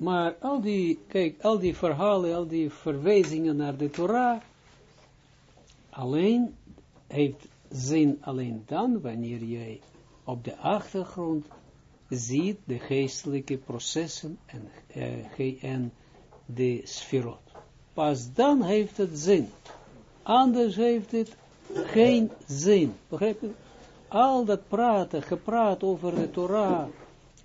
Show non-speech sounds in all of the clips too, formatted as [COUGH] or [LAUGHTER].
Maar al die, kijk, al die verhalen, al die verwijzingen naar de Torah, alleen heeft zin alleen dan wanneer jij op de achtergrond ziet de geestelijke processen en, uh, en de sferot. Pas dan heeft het zin. Anders heeft het geen zin. Begrijp je? Al dat praten, gepraat over de Torah,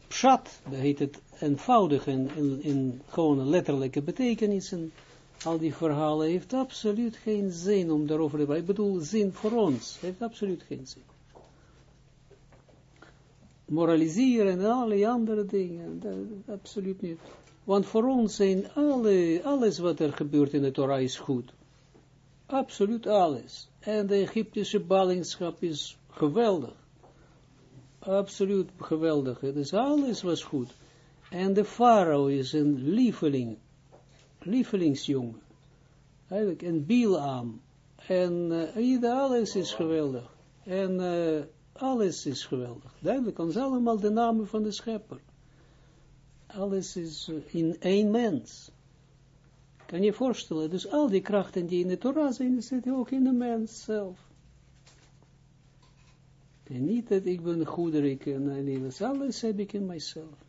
pshat, heet het eenvoudig in, in, in gewoon letterlijke betekenissen, al die verhalen heeft absoluut geen zin om daarover te praten. Ik bedoel, zin voor ons, heeft absoluut geen zin. Moraliseren en alle andere dingen, dat, absoluut niet. Want voor ons zijn alle, alles wat er gebeurt in de Torah is goed. Absoluut alles. En de Egyptische ballingschap is geweldig. Absoluut geweldig. Dus alles was goed. En de farao is een lieveling. Lievelingsjongen. Eigenlijk een Bilam. En uh, alles is geweldig. En uh, alles is geweldig. Duidelijk, ons allemaal de namen van de schepper. Alles is uh, in één mens. Kan je voorstellen, dus al die krachten die in de Torah zijn, zitten ook in de mens zelf. En niet dat ik ben goederik en alles, alles heb ik in mijzelf.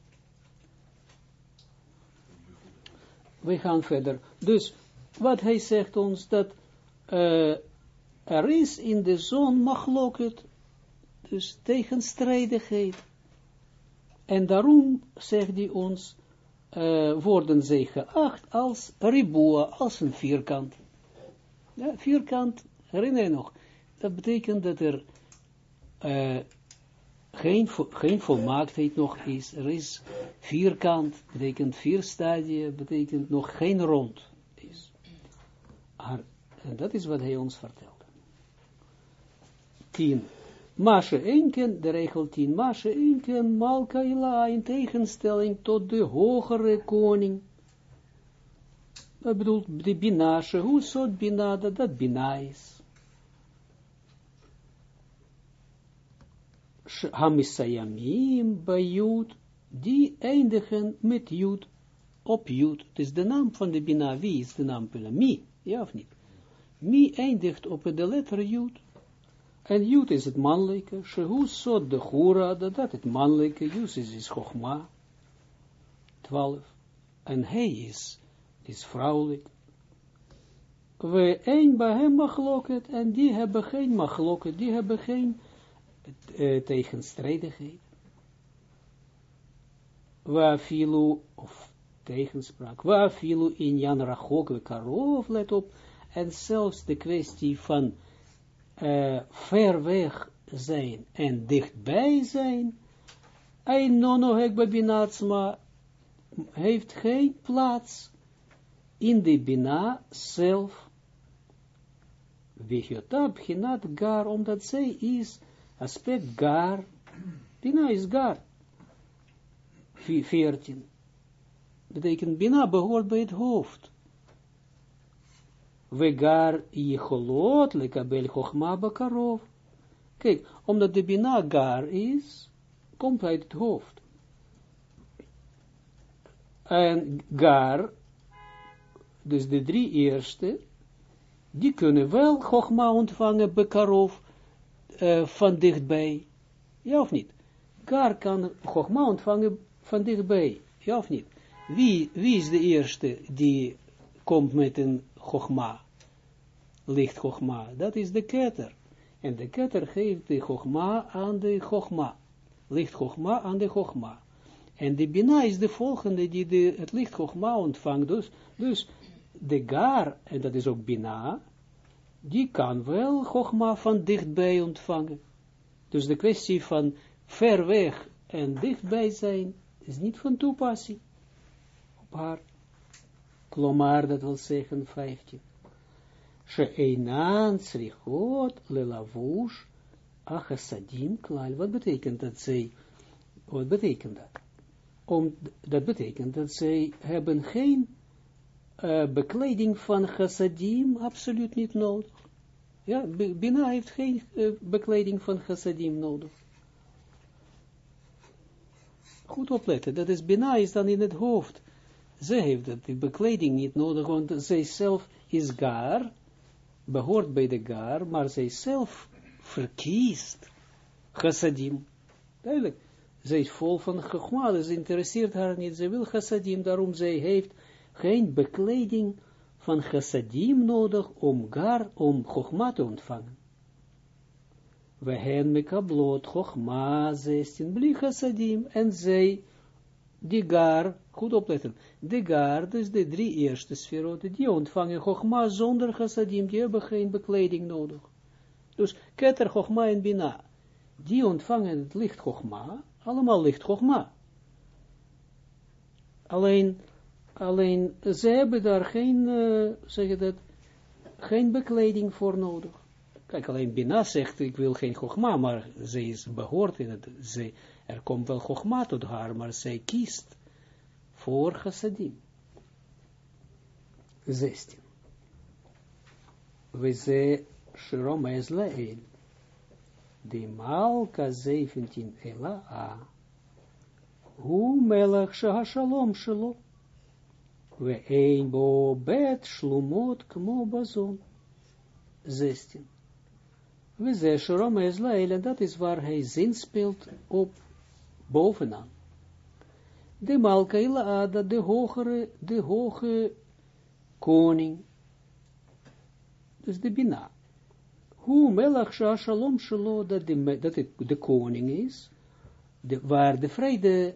We gaan verder. Dus, wat hij zegt ons, dat uh, er is in de zon machloket, dus tegenstrijdigheid. En daarom zegt hij ons, uh, worden zij geacht als ribua, als een vierkant. Ja, vierkant, herinner je nog, dat betekent dat er uh, geen, geen volmaaktheid nog is. Er is vierkant, betekent vier stadia, betekent nog geen rond is. en dat is wat hij ons vertelt. Tien. Masje Enken, de regel 10, Masje Enken, Malka Ila, in tegenstelling tot de hogere koning. Dat bedoelt de binasje, hoe soort bina, dat dat is. Hamisayamim bij die eindigen met Jud, op Jud. Het is de naam van de bina, is de naam van Mi, ja of niet? Mi eindigt op de letter Jud. En Jud is het mannelijke, Shehu de Gura, dat het mannelijke, Jus is, is Chogma, 12. En hij is, is vrouwelijk. We een bij hem machloket, en die hebben geen machloket, die hebben geen uh, tegenstrijdigheid. Filu, of tegenspraak, filu in Jan Rachok, we karov, let op, en zelfs de kwestie van uh, ver weg zijn en dichtbij zijn, een nonohek babinatsma heeft geen plaats in de bina zelf. Vichotab ginat gar, omdat zij is aspect gar, bina is gar. 14. Betekent bina behoort bij het hoofd. Vegar Jecholot lekabel Chochma Bakarov. Kijk, omdat de Bina gar is, komt uit het hoofd. En gar, dus de drie eerste, die kunnen wel Chochma ontvangen, Bakarov, uh, van dichtbij. Ja of niet? Gar kan Chochma ontvangen van dichtbij. Ja of niet? Wie, wie is de eerste die komt met een Chogma, licht Chogma, dat is de ketter. En de ketter geeft de Chogma aan de Chogma, licht Chogma aan de Chogma. En de Bina is de volgende die de, het licht Chogma ontvangt. Dus, dus de Gar, en dat is ook Bina, die kan wel Chogma van dichtbij ontvangen. Dus de kwestie van ver weg en dichtbij zijn, is niet van toepassing op haar. Klomar, dat wil zeggen 15. She'einan srichot lelavush achasadim klal. Wat betekent dat zij, wat betekent dat? Om, dat betekent dat zij hebben geen uh, bekleding van chassadim, absoluut niet nodig. Ja, Bina heeft geen uh, bekleding van chassadim nodig. Goed opletten, dat is Bina is dan in het hoofd Ze heeft dat, die bekleding niet nodig, want zij zelf is gar, behoort bij de gar, maar zij zelf verkiest chassadim. Duidelijk. Zij is vol van chogma, dus interesseert haar niet. Ze wil chassadim, daarom zij heeft geen bekleding van chassadim nodig om gar, om chogma te ontvangen. We hen mekablot chogma 16, bli chassadim, en zij, die gar, goed opletten, de gar, dus de drie eerste sferoten, die ontvangen chogma zonder chassadim, die hebben geen bekleding nodig. Dus keter chogma en bina, die ontvangen het licht chogma, allemaal licht chogma. Alleen, alleen, ze hebben daar geen, uh, zeg je dat, geen bekleding voor nodig. Kijk, alleen Bina zegt, ik wil geen chogma, maar ze is behoort in het, ze, er komt wel chogma tot haar, maar zij kiest voor chassadim. 16. We ze Shiromez Leel. De Malka 17 Ela A. Hu melech shahashalom shelo. We een bo bet shlumot kmo bazon. 16. We ze Shiromez Leel, en dat is waar hij zin speelt op bovenaan. De Malka Ela dat de hogere, de hoge koning, dus de Bina. Hoe melach shalom shalo, dat, de, de koning is, de, waar de vrede,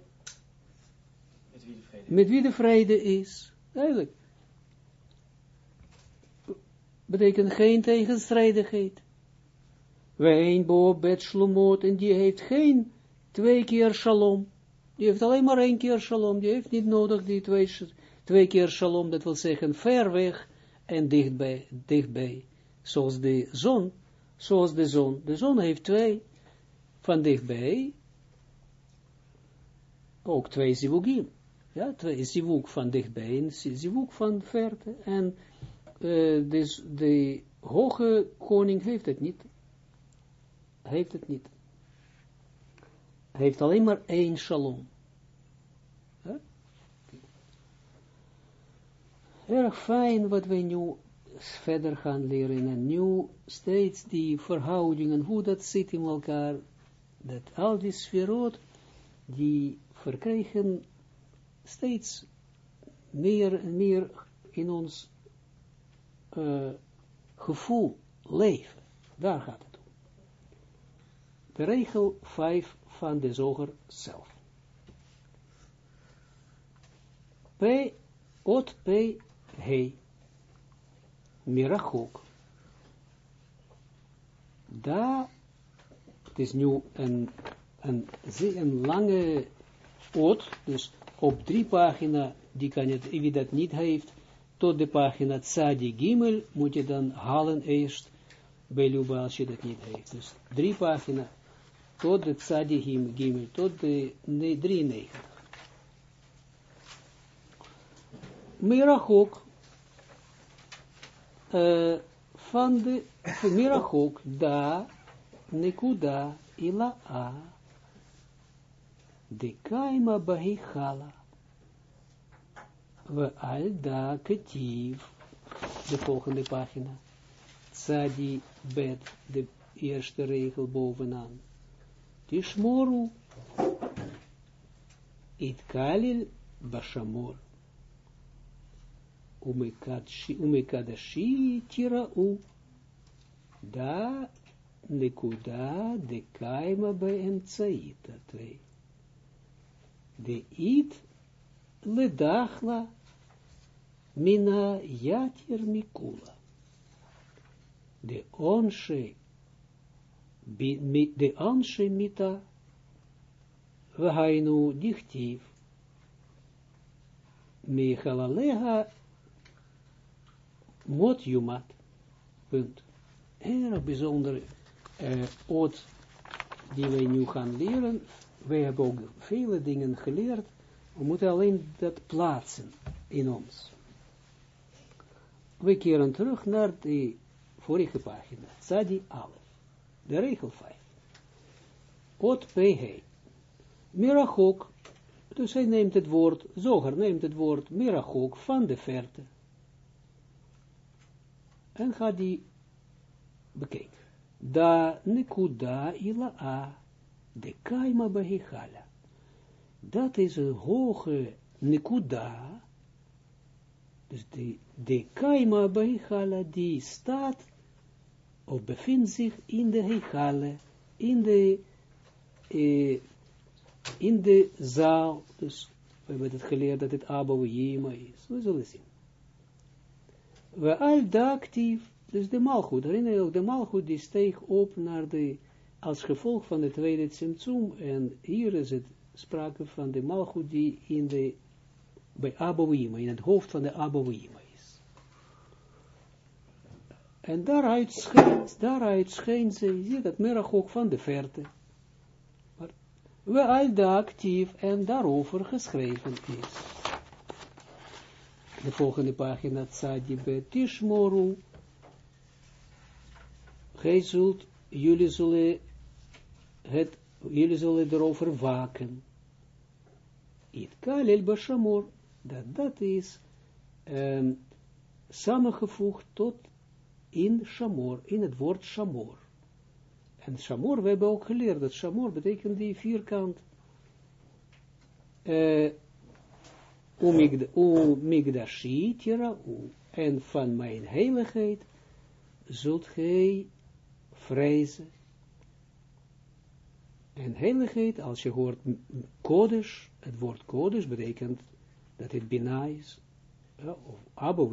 met wie de vrede, is. Eigenlijk. Betekent geen tegenstrijdigheid. Wijn, bo, bet, shlomot, en die heeft geen twee keer shalom. Die heeft alleen maar één keer shalom. Die heeft niet nodig die twee, twee keer shalom, dat wil zeggen ver weg en dichtbij, dichtbij. Zoals de zon, zoals de zon. De zon heeft twee van dichtbij, ook twee zivugim. Ja, zivug van dichtbij en zivug van verte. En uh, dus de hoge koning heeft het niet. Heeft het niet. Heeft alleen maar één shalom. Ja? Erg fijn wat wij nu verder gaan leren en nu steeds die verhoudingen, hoe dat zit in elkaar, dat al die sferot, die verkrijgen steeds meer en meer in ons uh, gevoel leven. Daar gaat het om. De regel 5 van de zoger zelf. P, ot P, he. Mirachok. Daar, het is nu een, een, een lange oot, dus op drie pagina, die kan het, wie dat niet heeft, tot de pagina Tzadi Gimel, moet je dan halen eerst, bij Luba als je dat niet heeft. Dus drie pagina, tot de Tzadi Gimel, tot de nee, 93. Mirachok, uh, van de Mirachok, da, nekuda, ila a, de kaima bahichala, we al da ketiv, de volgende pagina, tzadi bet, de eerste regel bovenaan, tishmoru, it kalil bashamor, umekadashi tira'u, da de kaima beemtsaita, twee. De it ledachla mina yatir mikula. De onshe, de onshe mita, Vahainu dichtief, Mechalaleha mot jumat. Punt. Heel bijzonder uh, oot die wij nu gaan leren. Wij hebben ook vele dingen geleerd. We moeten alleen dat plaatsen in ons. We keren terug naar de vorige pagina. Sadi Alef. De regel 5. Ot PH. Mirachok. Dus hij neemt het woord, Zoger neemt het woord Mirachok van de verte. En gaat die bekijken. Da nekuda ila a, de kaima behichala. Dat is een hoge nekuda, dus de, de kaima behichala, die staat, of bevindt zich in de hechala, in de, eh, in de zaal, dus we hebben het geleerd dat het Abouhima is, we zullen zien. We al da actief, dus de malgoed, herinner je ook, de malgoed die steeg op naar de, als gevolg van de tweede Tsimtsum, en hier is het sprake van de malgoed die in de, bij Abouhima, in het hoofd van de Abouhima is. En daaruit schijnt, daaruit schijnt ze, zie dat merachok van de verte, we al actief en daarover geschreven is. De volgende pagina, Tzadi Betishmoru, gij zult, jullie zullen het, jullie zullen erover waken. It kalel bashamor, dat dat is um, samengevoegd tot in shamor, in het woord shamor. En shamor, we hebben ook geleerd dat shamor betekent die vierkant uh, umigdashi tira en van mijn heiligheid zult gij vrezen. En heiligheid, als je hoort kodesh, het woord kodesh betekent dat het bina is, ja, of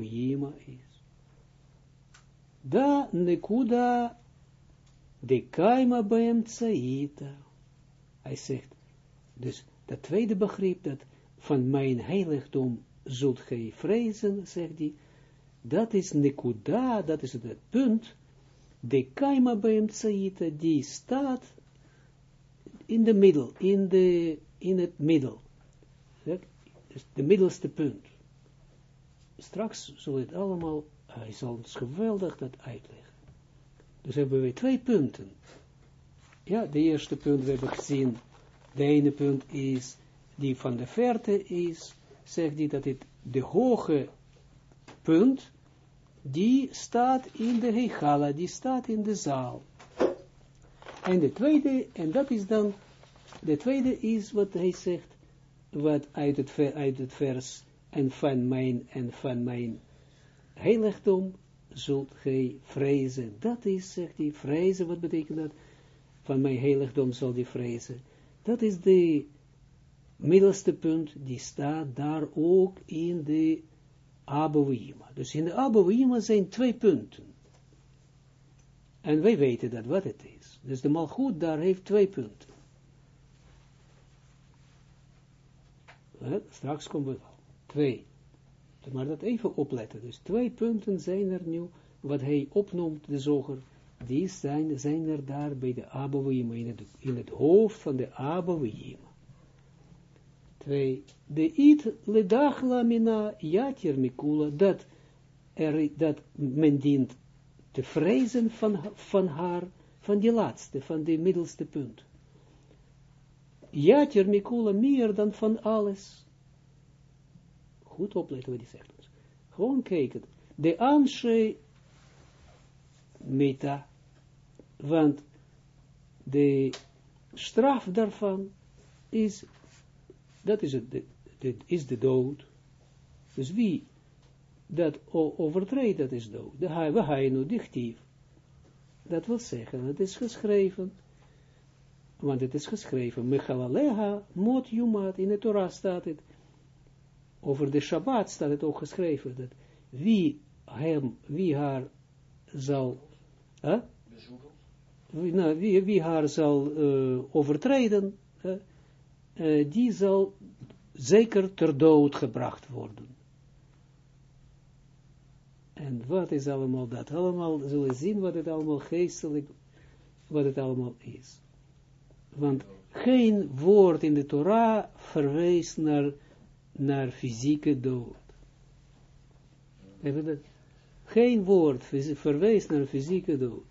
is. Da nekuda de kaima beem tsaita. Hij zegt, dus dat tweede begrip, dat van mijn heiligdom zult gij vrezen, zegt hij, dat is nekuda, dat is het punt, de kaima beem tsaita, die staat in de middel, in, in het middel. Dus de middelste punt. Straks zullen het allemaal, hij zal ons geweldig dat uitleggen. Dus hebben we twee punten. Ja, de eerste punt we hebben gezien, de ene punt is, die van de verte is, zegt hij dat het de hoge punt, die staat in de hegala, die staat in de zaal. En de tweede, en dat is dan, de tweede is wat hij zegt, wat uit het, uit het vers, en van mijn, en van mijn heiligdom, zult gij vrezen. Dat is, zegt hij, vrezen, wat betekent dat? Van mijn heiligdom zal die vrezen. Dat is de middelste punt, die staat daar ook in de Abouima. Dus in de Abouima zijn twee punten. En wij weten dat wat het is. Dus de malgoed daar heeft twee punten. Straks komen we al. Twee maar dat even opletten. Dus twee punten zijn er nu, wat hij opnoemt, de zoger, die zijn, zijn er daar bij de Abouhima, in het, in het hoofd van de Abouhima. Twee, de it ledachla mina yatir mikula, dat, er, dat men dient te vrezen van, van haar, van die laatste, van die middelste punt. Yatir mikula meer dan van alles goed opletten wat hij zegt ons. Gewoon kijken. De anshe meta, want de straf daarvan is, dat is, het, de, is de dood. Dus wie dat overtreedt, dat is dood. De hainu dichtief. Dat wil zeggen, het is geschreven, want het is geschreven, Mechalaleha, mot jumat, in de Torah staat het, over de Shabbat staat het ook geschreven, dat wie hem, wie haar zal, uh, wie, nou, wie, wie, haar zal uh, overtreden, uh, die zal zeker ter dood gebracht worden. En wat is allemaal dat? Allemaal zullen zien wat het allemaal geestelijk, wat het allemaal is. Want geen woord in de Torah verwijst naar naar fysieke dood. Hebben dat? Geen woord verwijst naar fysieke dood.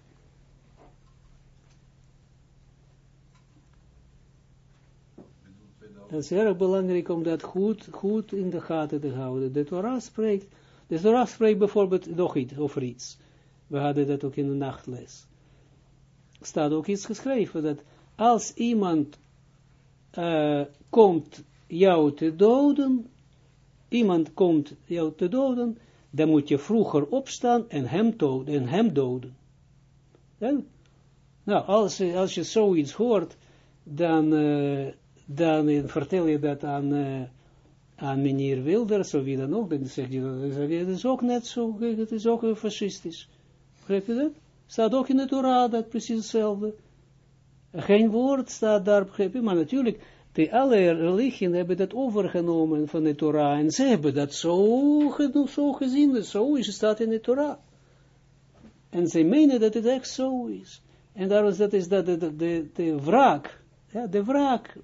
Dat is erg belangrijk om dat goed, goed in de gaten te houden. De Torah spreekt, de Torah spreekt bijvoorbeeld nog iets over iets. We hadden dat ook in de nachtles. Staat ook iets geschreven, dat als iemand uh, komt jou te doden, iemand komt jou te doden, dan moet je vroeger opstaan en hem, doden, en hem doden. Nou, als, als je zoiets hoort, dan, uh, dan vertel je dat aan, uh, aan meneer Wilders, of wie dan ook, dan zeg je dat, is ook net zo, het is ook fascistisch. Begrijp je dat? Staat ook in de Torah dat precies hetzelfde. Geen woord staat daar, begrijp je, maar natuurlijk, de alle religieën hebben dat overgenomen van de Torah, en ze hebben dat zo, zo gezien, zo is, staat in de Torah. En ze menen dat het echt zo is. En daarom is dat de, de, de, de wraak, ja, de wraak,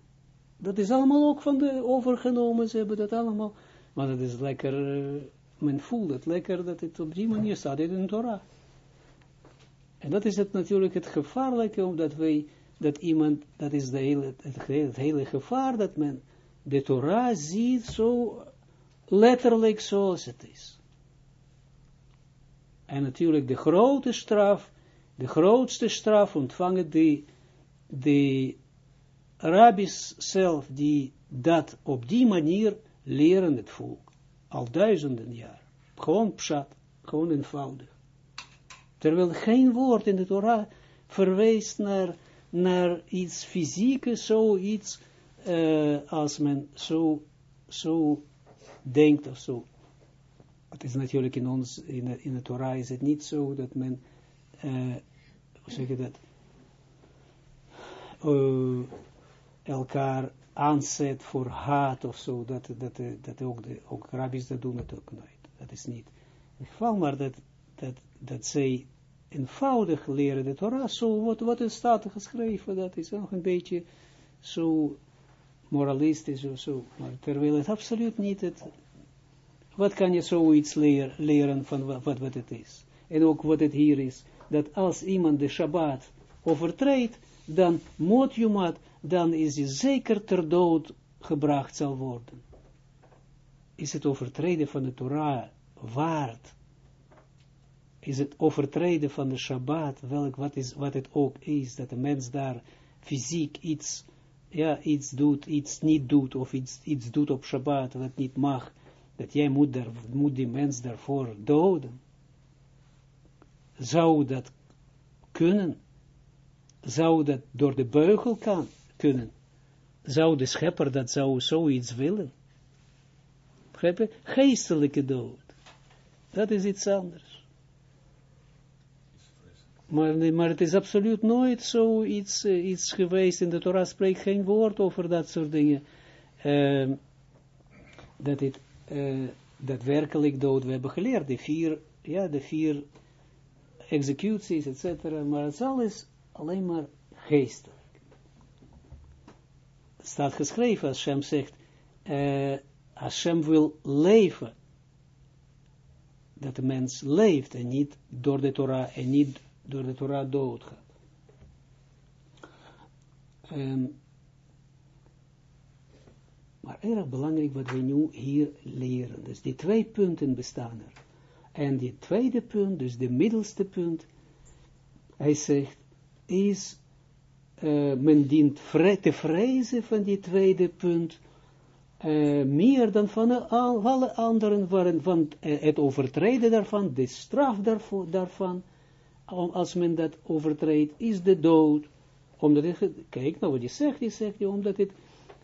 dat is allemaal ook van de overgenomen, ze hebben dat allemaal, maar dat is lekker, uh, men voelt het lekker dat het op die manier staat in de Torah. En dat is het natuurlijk het gevaarlijke, omdat wij, dat iemand, dat is de hele, het, hele gevaar, dat men de Torah ziet zo letterlijk zoals het is. En natuurlijk de grote straf, de grootste straf ontvangen die, de rabbis zelf, die dat op die manier leren het volk. Al duizenden jaar. Gewoon pshat, gewoon eenvoudig. Terwijl geen woord in de Torah verwijst naar, naar iets fysieke, zoiets uh, als men zo, zo denkt of zo. Het is natuurlijk in ons, in de, in de Torah is het niet zo dat men, uh, hoe zeg je dat, uh, elkaar aanzet voor haat of zo, dat, dat, dat ook, de, ook rabbis dat doen het ook nooit. Dat is niet het geval, maar dat, dat, dat zij eenvoudig leren de Torah, zo wat, wat er staat geschreven, dat is nog een beetje zo moralistisch of zo, maar terwijl het absoluut niet het, wat kan je zoiets leer, leren van wat, wat het is, en ook wat het hier is, dat als iemand de Shabbat overtreedt, dan motjumat, dan is hij zeker ter dood gebracht zal worden. Is het overtreden van de Torah waard is het overtreden van de Shabbat, welk, wat, is, wat het ook is, dat de mens daar fysiek iets, ja, iets doet, iets niet doet, of iets, iets doet op Shabbat, wat niet mag, dat jij moet, daar, moet die mens daarvoor doden. Zou dat kunnen? Zou dat door de beugel kan, kunnen? Zou de schepper dat zou zoiets willen? Begrijp? Geestelijke dood. Dat is iets anders. Maar, maar het is absoluut nooit zo iets, uh, iets geweest, in de Torah spreekt geen woord over dat soort dingen, uh, dat het uh, daadwerkelijk dood, we hebben geleerd, de vier, ja, de vier executies, etc., maar het is alles alleen maar geestelijk. Staat geschreven, als Hashem zegt, uh, Hashem wil leven, dat de mens leeft en niet door de Torah en niet door de Torah doodgaat. Um, maar erg belangrijk wat we nu hier leren. Dus die twee punten bestaan er. En die tweede punt, dus de middelste punt, hij zegt, is, uh, men dient te vrezen van die tweede punt, uh, meer dan van alle anderen, waren, van uh, het overtreden daarvan, de straf daarvoor, daarvan, als men dat overtreedt, is de dood. Omdat het, kijk nou wat hij zegt, hij zegt, omdat het,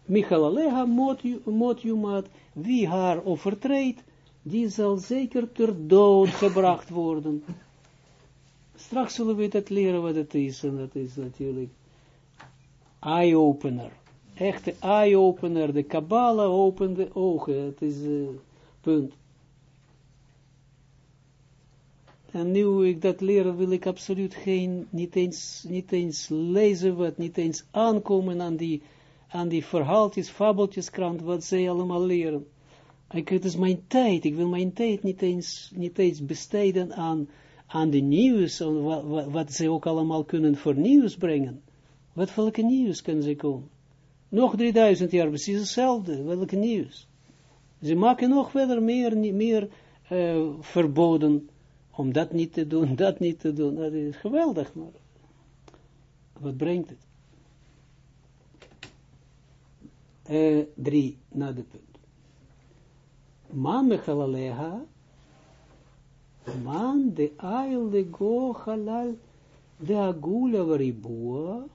Michal Aleha mot wie haar overtreedt, die zal zeker ter dood gebracht worden. Straks zullen we dat leren wat het is, en dat is natuurlijk eye-opener. Echte eye-opener, de Kabbalah opent de ogen, het is uh, punt. En nu ik dat leren, wil ik absoluut geen, niet eens, niet eens lezen wat, niet eens aankomen aan die, aan die verhaaltjes, fabeltjeskrant, wat zij allemaal leren. Ik, het is mijn tijd, ik wil mijn tijd niet eens, niet eens besteden aan, aan de nieuws, wat, wat, ze ook allemaal kunnen voor nieuws brengen. Wat welke nieuws kunnen ze komen? Nog 3000 jaar precies hetzelfde. Welke nieuws? Ze maken nog verder meer, meer uh, verboden om dat niet te doen, [LAUGHS] dat niet te doen. Dat is geweldig, maar wat brengt het? Uh, drie, na de punt. Mechalaleha, man de ail de go halal, de agula varibua,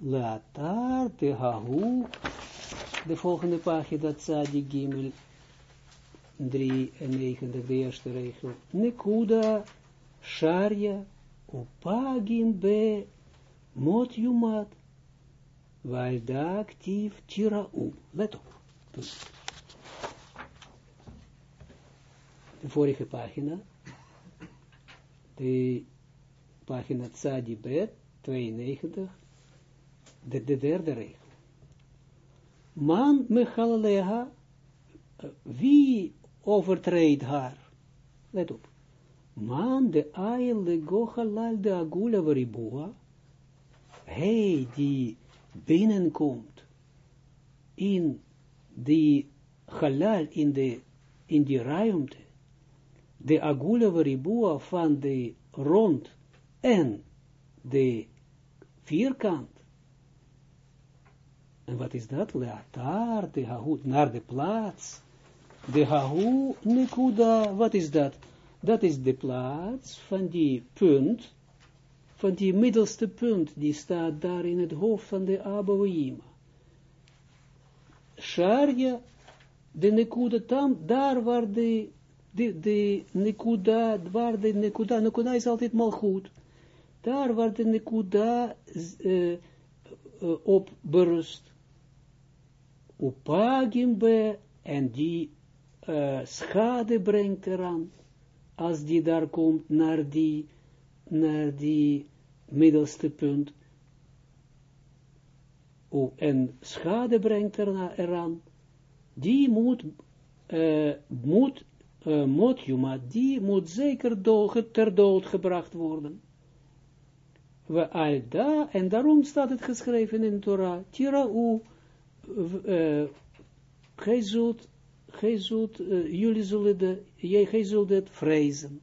Leatar te hahu, de volgende pagina, Tzadi Gimel 93, de eerste regel. Nekuda, Sharia, Upagim be, Mot Yumat, Valda actief Tirau. Let op. De vorige pagina, de pagina Tzadi Bet, 92, de, de derde regel. Man mechalaleha, wie overtreedt haar? Let op. Man de ail de gochalal de agula varibua, hij die binnenkomt in die halal, in, de, in die ruimte, de agula varibua van de rond en de vierkant, en wat is dat? Leatar, de hahu, naar de plaats. De hahu, nekuda, wat is dat? Dat is de plaats van die punt, van die middelste punt, die staat daar in het hoofd van de Abouima. Sharja, de nekuda tam, daar waar de, de, de nekuda, waar de nekuda, nekuda is altijd mal goed. Daar waar de nekuda uh, uh, op berust en die schade brengt eraan, als die daar komt naar die, naar die middelste punt, en schade brengt eraan, die moet, moet uh, motjuma, die moet zeker dood, ter dood gebracht worden. We al da, en daarom staat het geschreven in Torah, Tira'u, uh, gij zult, uh, jullie zullen de, jij, gij zult het vrezen.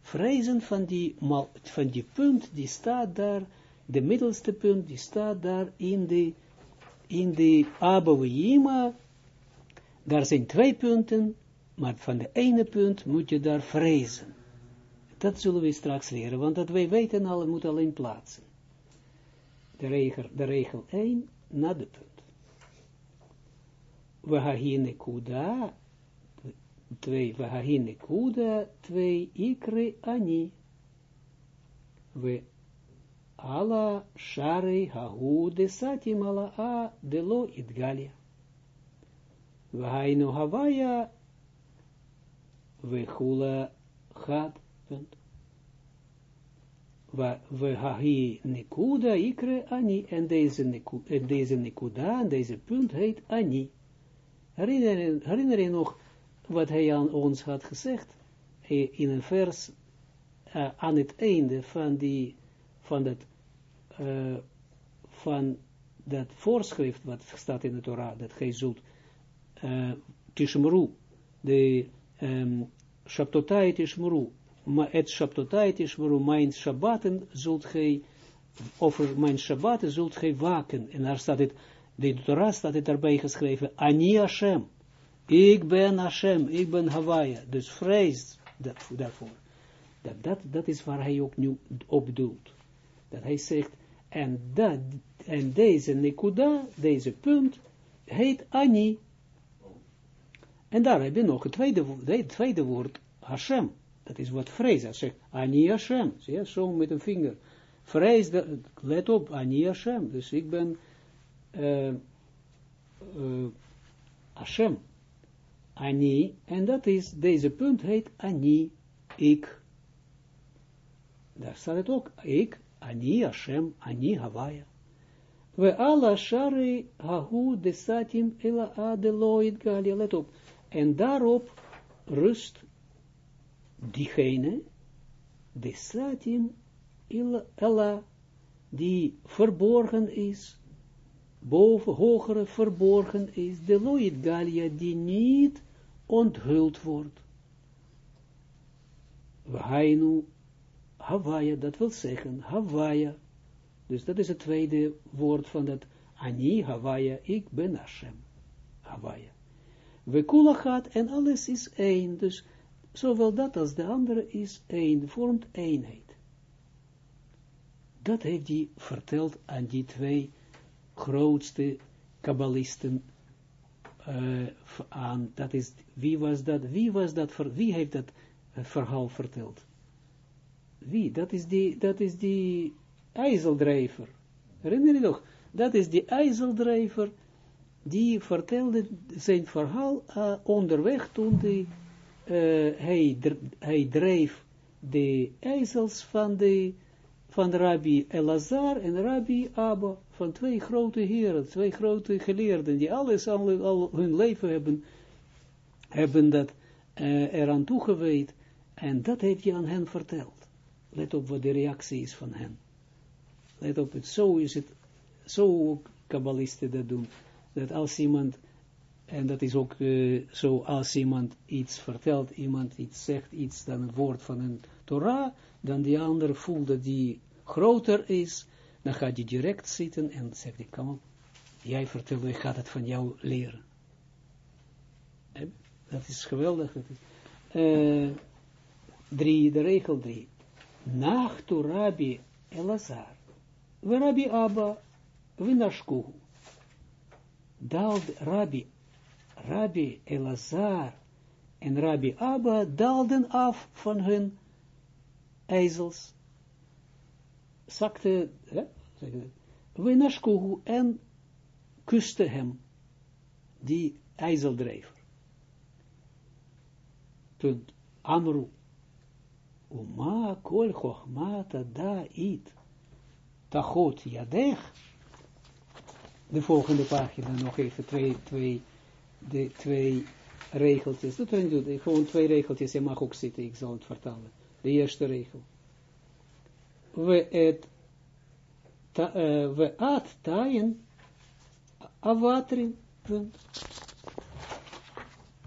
Vrezen van die, van die punt, die staat daar, de middelste punt, die staat daar in de, in de Abouima, daar zijn twee punten, maar van de ene punt moet je daar vrezen. Dat zullen we straks leren, want dat wij weten al, moet alleen plaatsen. De regel, de regel 1, na de punt. Vahahine kuda, twee, Vahahine kuda, twee, ikre ani. We ala shari hahu de satim ala a de lo idgalia. Vahainu havaya, we hula had, punt. We hahi nikuda ikre ani, en deze, nikuda, en deze punt heet ani. Herinner, je nog wat hij aan ons had gezegd in een vers aan het einde van die van dat van dat voorschrift wat staat in de Torah dat gij zult uh, de um, Shabtotai tishmeru maar het Shabtotai tishmeru mijn Shabbaten zult gij over mijn Shabbaten zult gij waken en daar staat het de Torah staat het daarbij geschreven, Ani Hashem, ik ben Hashem, ik ben Hawaii, dus vrees daarvoor. Dat, dat, dat is waar hij ook nu op doelt. Dat hij zegt, en, dat, en deze nekuda, deze punt, heet Ani. En daar heb je nog het tweede, tweede woord, Hashem. Dat is wat vrees. Hij zegt, Ani Hashem. Zie je, zo met een vinger. Vrees, let op, Ani Hashem. Dus ik ben uh, uh, Hashem, Ani, en dat is, deze punt heet Ani, ik. Daar staat het ook, ik, Ani, Hashem, Ani, Hawaii. We alla shari hahu de satim ela adeloid gali, let op. En daarop rust diegene, de satim ela, die verborgen is, boven, hogere, verborgen is, de loïd galia, die niet onthuld wordt. Hainu Hawaia, dat wil zeggen, Hawaia. Dus dat is het tweede woord van dat Ani Hawaia, ik ben Hashem. Hawaia. We kula gaat en alles is één. Dus zowel dat als de andere is één, vormt eenheid. Dat heeft hij verteld aan die twee grootste kabbalisten uh, aan. Dat is, wie was dat? Wie was dat? Wie heeft dat verhaal verteld? Wie? Dat is die, dat is die ijzeldrijver. Herinner je nog? Dat is die ijzeldrijver die vertelde zijn verhaal uh, onderweg toen die, uh, hij, hij dreef de ijzels van de van Rabbi Elazar en Rabbi Abba, van twee grote heren, twee grote geleerden, die alles al, hun leven hebben, hebben dat uh, eraan toegewijd, en dat heeft hij aan hen verteld. Let op wat de reactie is van hen. Let op, het, zo is het, zo kabbalisten dat doen, dat als iemand, en dat is ook uh, zo, als iemand iets vertelt, iemand iets zegt, iets, dan een woord van een Torah, dan die ander voelt dat die groter is, dan gaat hij direct zitten en zegt hij, kom op, jij vertelt, ik ga het van jou leren. En dat is geweldig. Uh, drie, de regel drie. Nachtu Rabbi Elazar, we Rabbi Abba, we. Daalde Rabbi, Rabbi Elazar en Rabbi Abba daalden af van hun ijzels, zakte, we nashkuhu en kuste hem, die ijzeldrijver. Punt. Amru. Uma kol chochmata da it. Tachot yadech. De volgende pagina nog even twee, twee, de twee regeltjes. Dat doen, gewoon twee regeltjes. Je mag ook zitten, ik zal het vertalen. De eerste regel. We et we at taien avatrin.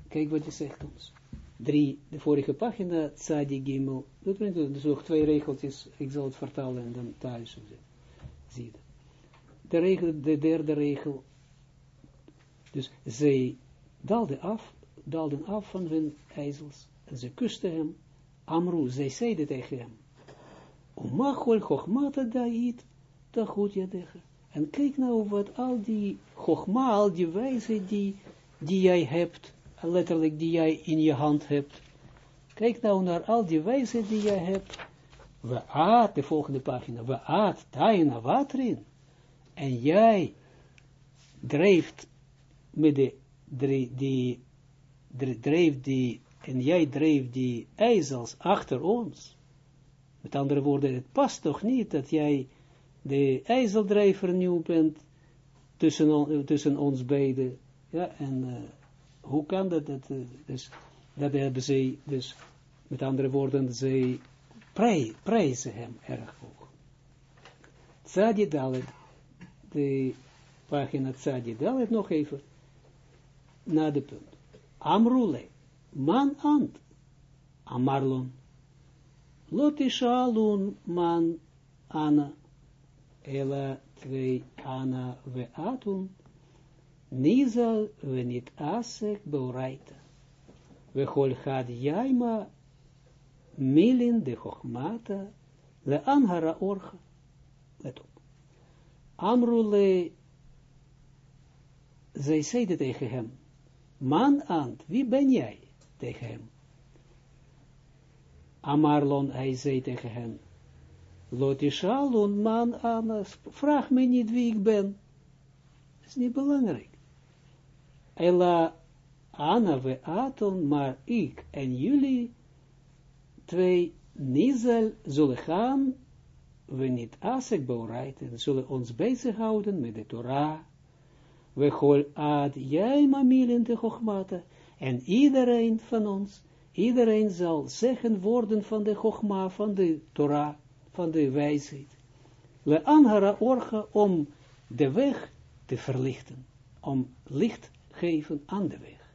Kijk wat hij zegt ons. Drie, de vorige pagina, Tzadi Gimel. Dat brengt dus nog twee regeltjes. Ik zal het vertalen en dan thuis zie je. De, regel, de derde regel. Dus zij daalden af, daalden af van hun ijzels. En ze kusten hem. Amru, zij zeiden tegen hem. Umachol chochmata da'it, da goed jadege. En kijk nou wat al die chochma, al die wijze die, die jij hebt, letterlijk die jij in je hand hebt. Kijk nou naar al die wijze die jij hebt. We aat, de volgende pagina, we aat, taina watrin. En jij drijft met de, die, die, en jij dreef die ijzels achter ons. Met andere woorden, het past toch niet dat jij de ijzeldrijver nu bent tussen, tussen ons beiden. Ja, en uh, hoe kan dat? dat uh, dus, dat hebben zij, dus met andere woorden, zij prij, prijzen hem erg hoog. Tzadi Dalet, de pagina Tzadi Dalet, nog even, na de punt. Amrule, man ant, Amarlon, Lotishalun man ana, ela twee ana we atun, nizal we niet asek beuraita. We hol had jaima milin de chochmata, le anhara orcha. Amrule, zij zeiden tegen hem, man ant, wie ben jij? Tegen hem. Amarlon, hij zei tegen hen, Lotishalon, man, Anas, vraag me niet wie ik ben. Dat is niet belangrijk. Ella, Anna, we Aton, maar ik en jullie, twee, Nizel, zullen gaan, we niet asek bereiden, zullen ons bezighouden met de Torah. We hol ad, jij mamilin de Chochmata, en iedereen van ons, Iedereen zal zeggen woorden van de Chogma, van de Torah, van de wijsheid. Le anhara orga om de weg te verlichten, om licht geven aan de weg.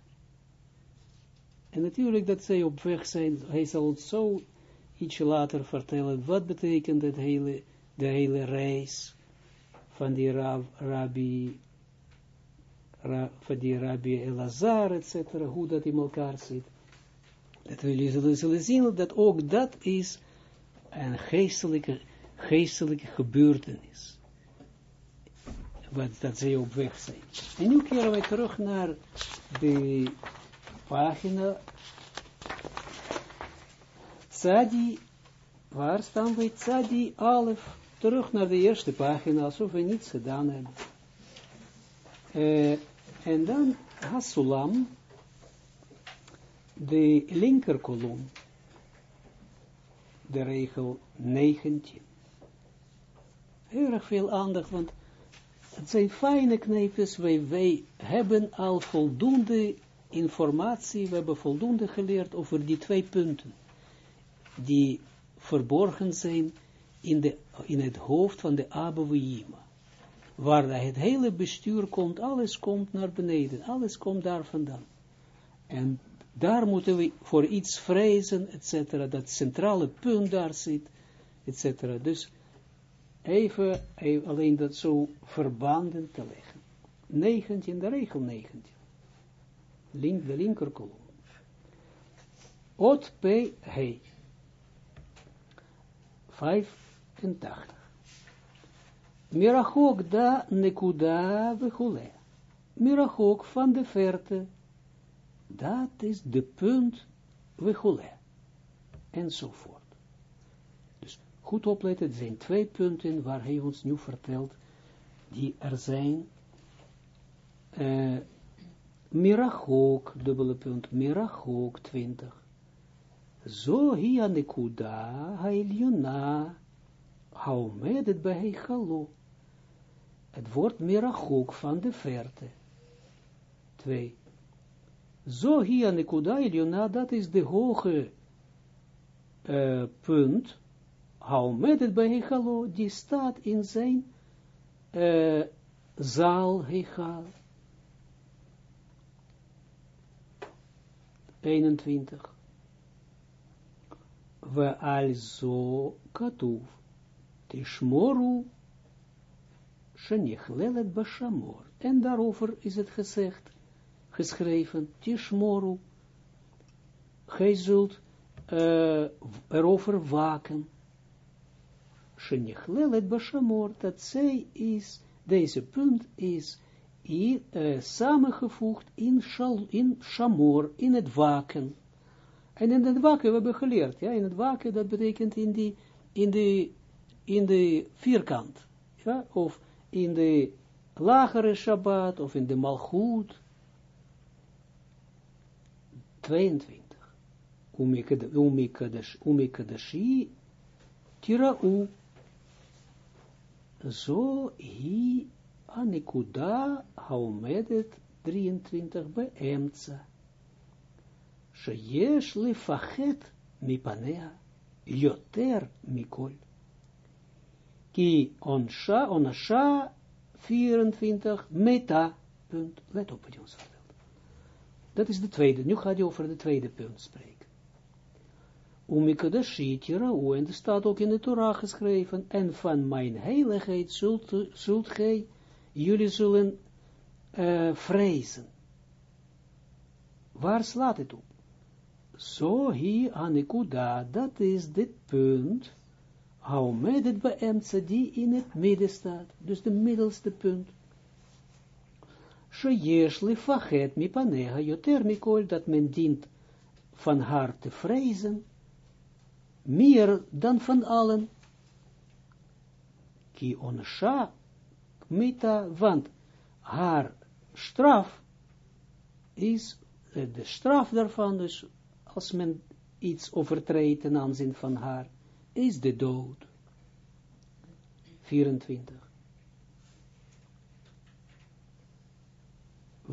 En natuurlijk dat zij op weg zijn, hij zal ons zo ietsje later vertellen, wat betekent het hele, de hele reis van die rab, rabbi, ra, van die rabbi Elazar, etc., hoe dat in elkaar zit. Dat we zullen zien dat ook dat is een geestelijke, geestelijke gebeurtenis. Wat dat zij op weg zijn. En nu keren wij terug naar de pagina Tzadi, waar staan we? Tzadi Alef, terug naar de eerste pagina, alsof we niets gedaan hebben. Uh, en dan Hasulam, de linkerkolom, de regel 19. Heel erg veel aandacht, want het zijn fijne kneepjes, wij, wij hebben al voldoende informatie, we hebben voldoende geleerd over die twee punten, die verborgen zijn in, de, in het hoofd van de Abouima, waar het hele bestuur komt, alles komt naar beneden, alles komt daar vandaan. En daar moeten we voor iets vrezen, etc. Dat centrale punt daar zit, etc. Dus even, even, alleen dat zo verbanden te leggen. 19, de regel 19. Link, de linkerkolom. Ot P. He. 85. Mirachok da nekuda vechule. Mirachok van de verte dat is de punt wechole. Enzovoort. Dus goed opletten, het zijn twee punten waar hij ons nu vertelt, die er zijn. Uh, Mirachok, dubbele punt, Mirachok 20. Zo hier nekuda ha'ilyona, haumedet bij halo. Het woord Mirachok van de verte. 2. Zo hier Nekuda Eliona, dat is de hoge punt, hou met bij Hechalo, die staat in zijn zaal Hechal. 21. We also katuv, tishmoru, shenichlelet bashamor. En daarover is het gezegd, geschreven, Tishmoru, gij zult uh, erover waken, Shenichlelet Bashamor, dat zij is, deze punt is in, uh, samengevoegd in, shal, in Shamor, in het waken. En in het waken, we hebben geleerd, ja, in het waken, dat betekent in die, in de, in de vierkant, ja, of in de lagere Shabbat, of in de Malchut, 22. Umikadashi tira'u. Zo hi anikuda haumedet 23 beemtza. Sheyesh lefachet mipanea yoter mikol. Ki onsha, onasha 24 meta. Punt. Let op wat ons dat is de tweede. Nu gaat hij over de tweede punt spreken. Umikadashi tirau, en er staat ook in de Torah geschreven, en van mijn heiligheid zult, zult gij, jullie zullen uh, vrezen. Waar slaat het op? Zo hier anekuda, dat is dit punt, hou met het beemtse die in het midden staat, dus de middelste punt. Sheyesh lifachet mipanega yoter mikol, dat men dient van haar te vrezen, meer dan van allen. Ki onsha mita, want haar straf is, de straf daarvan, dus als men iets overtreedt ten aanzien van haar, is de dood. 24.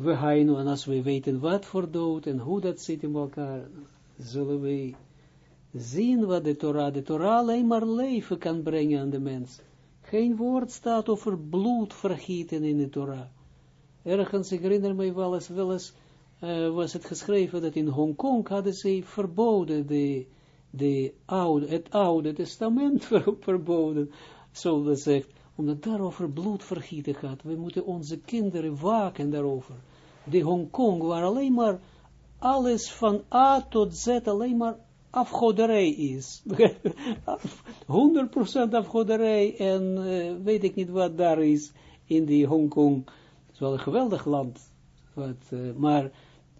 we gaan als we weten wat voor dood en hoe dat zit in elkaar, zullen we zien wat de Torah, de Torah alleen maar leven kan brengen aan de mens. Geen woord staat over bloed vergieten in de Torah. ergens, ik herinner me wel eens, wel eens uh, was het geschreven dat in Hongkong hadden ze verboden de, de oude, het oude testament [LAUGHS] ver, verboden, zoals zegt, omdat daarover bloedvergieten gaat. We moeten onze kinderen waken daarover. De Hongkong waar alleen maar alles van A tot Z alleen maar afgoderij is. [LAUGHS] 100% afgoderij en uh, weet ik niet wat daar is in die Hongkong. Het is wel een geweldig land. Wat, uh, maar,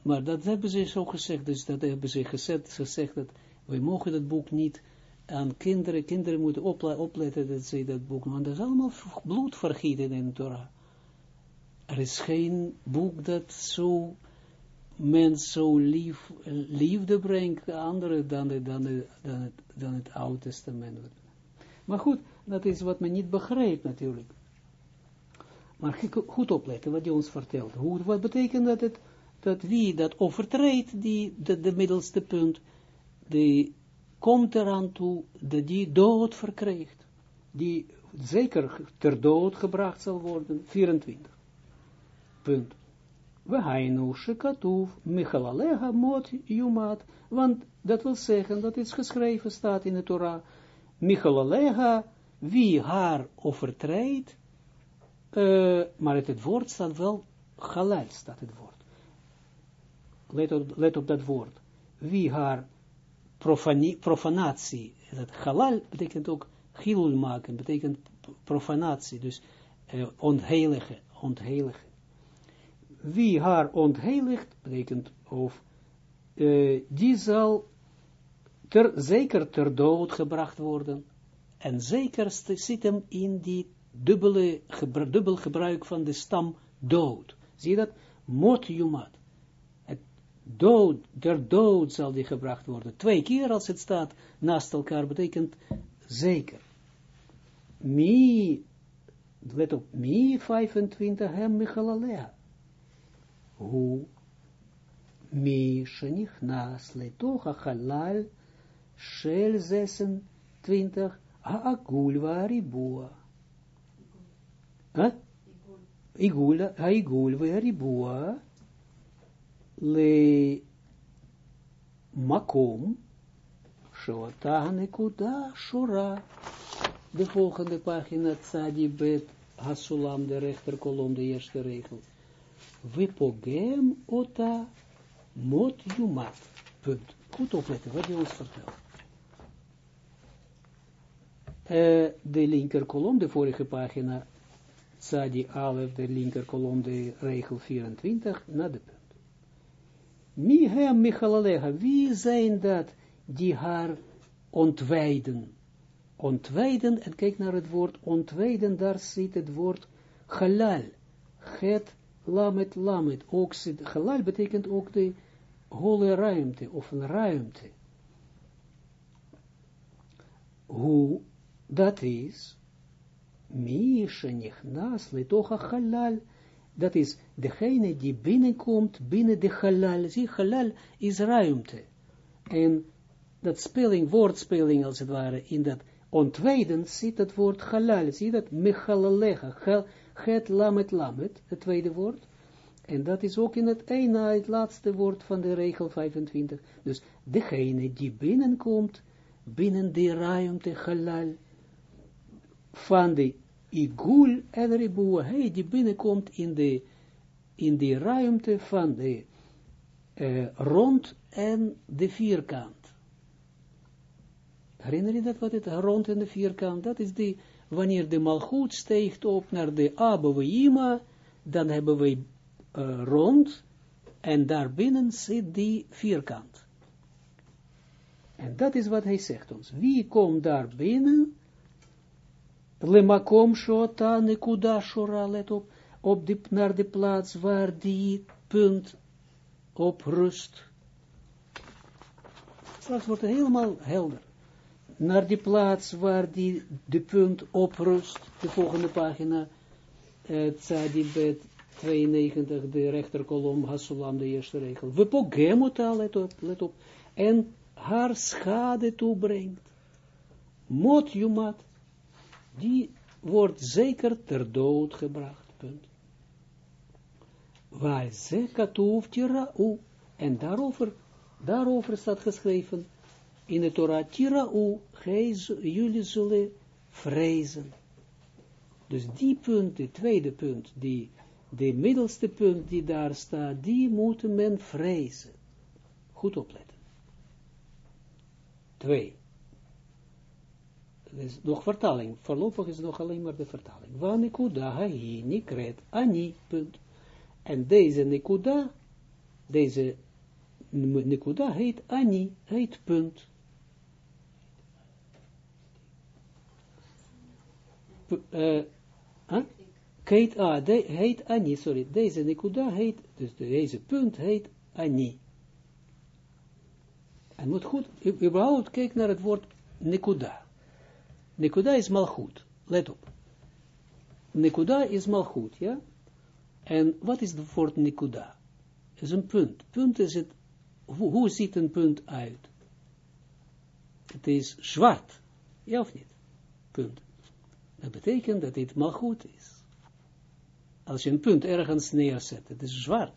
maar dat hebben ze zo gezegd. Dus dat hebben ze gezegd, gezegd dat wij mogen dat boek niet aan kinderen. Kinderen moeten opletten dat ze dat boek. Want er is allemaal bloed vergieten in de Torah. Er is geen boek dat zo mens zo lief, liefde brengt, andere dan, dan, dan, het, dan het Oude Testament. Maar goed, dat is wat men niet begrijpt natuurlijk. Maar goed opletten wat hij ons vertelt. Hoe, wat betekent dat het, dat wie dat overtreedt, die, de, de middelste punt, die komt eraan toe dat die dood verkrijgt. Die zeker ter dood gebracht zal worden. 24. Punt. We hainu shekatuv michalalega mot jumat, want dat wil zeggen, dat is geschreven staat in de Torah, michalalega, wie haar overtreedt, uh, maar het, woord staat wel, halal staat het woord. Let op, let op dat woord. Wie haar profani, profanatie, dat halal betekent ook gilul maken, betekent profanatie, dus uh, ontheilige, ontheilige wie haar ontheiligt, betekent of, uh, die zal ter, zeker ter dood gebracht worden, en zeker zit hem in die dubbele, dubbel gebruik van de stam dood. Zie je dat? Mot jumat. Dood, der dood zal die gebracht worden. Twee keer als het staat naast elkaar, betekent zeker. Mi, let op, mi 25 hem Michalalea hu mi shenichnas letoch halal shel 26 haagul varibua. Igul, haigul varibua le makom shota nekuda shura. De volgende pagina, Tzadi Bet Hasulam, de rechterkolom, de eerste regel pogem ota mot jumat. Punt. Goed opletten wat hij ons vertelt. Uh, de linker kolom, de vorige pagina, Tzadi Alef, de linker kolom, de regel 24, na de punt. Mihem Michalalega, wie zijn dat die haar ontwijden? Ontwijden, en kijk naar het woord ontwijden, daar zit het woord halal, het lamet lamet, ook halal betekent ook de holle ruimte, of een ruimte. Hoe dat is, Misha nichnas letocha halal, dat is degene die binnenkomt binnen de halal. Zie, halal is ruimte. En dat speling, woordspeling als het ware, in dat ontwijden zit het woord halal. Zie dat? Mechalalecha het lamet lamet, het tweede woord. En dat is ook in het ene, het laatste woord van de regel 25. Dus degene die binnenkomt, binnen de ruimte halal, van de igul en ribua, hey, die binnenkomt in de, in de ruimte van de uh, rond en de vierkant. Herinner je dat wat het rond en de vierkant, dat is die wanneer de malgoed steekt op naar de Abouima, dan hebben we uh, rond, en daarbinnen zit die vierkant. En dat is wat hij zegt ons. Wie komt daar binnen? Lemakom shota nekuda shora, let op, op die, naar de plaats waar die punt op rust. Straks wordt helemaal helder naar die plaats waar die, de punt oprust, de volgende pagina, uh, Tzadibet 92, de rechterkolom, Hasulam, de eerste regel. We pogemota, let op, let op, en haar schade toebrengt. Mot jumat, die wordt zeker ter dood gebracht, punt. waar ze katoef tira'u, en daarover, daarover staat geschreven, in de Torah, tira'u, jullie zullen vrezen. Dus die punt, de tweede punt, die, de middelste punt die daar staat, die moet men vrezen. Goed opletten. Twee. Dus nog vertaling. Voorlopig is nog alleen maar de vertaling. Wanikuda hahi nikret ani, punt. En deze nikuda, deze nikuda heet ani, heet punt. Uh, huh? Heet, ah, de, heet ani, sorry, deze nikuda heet, dus deze punt heet ani. En moet goed, überhaupt kijk naar het woord nikuda. Nikuda is malchut. Let op. Nikuda is malchut, ja? En wat is het woord nikuda? is een punt. Punt is het, hoe, hoe ziet een punt uit? Het is zwart. Ja of niet? Punt. Dat betekent dat dit malchut is. Als je een punt ergens neerzet, het is zwart.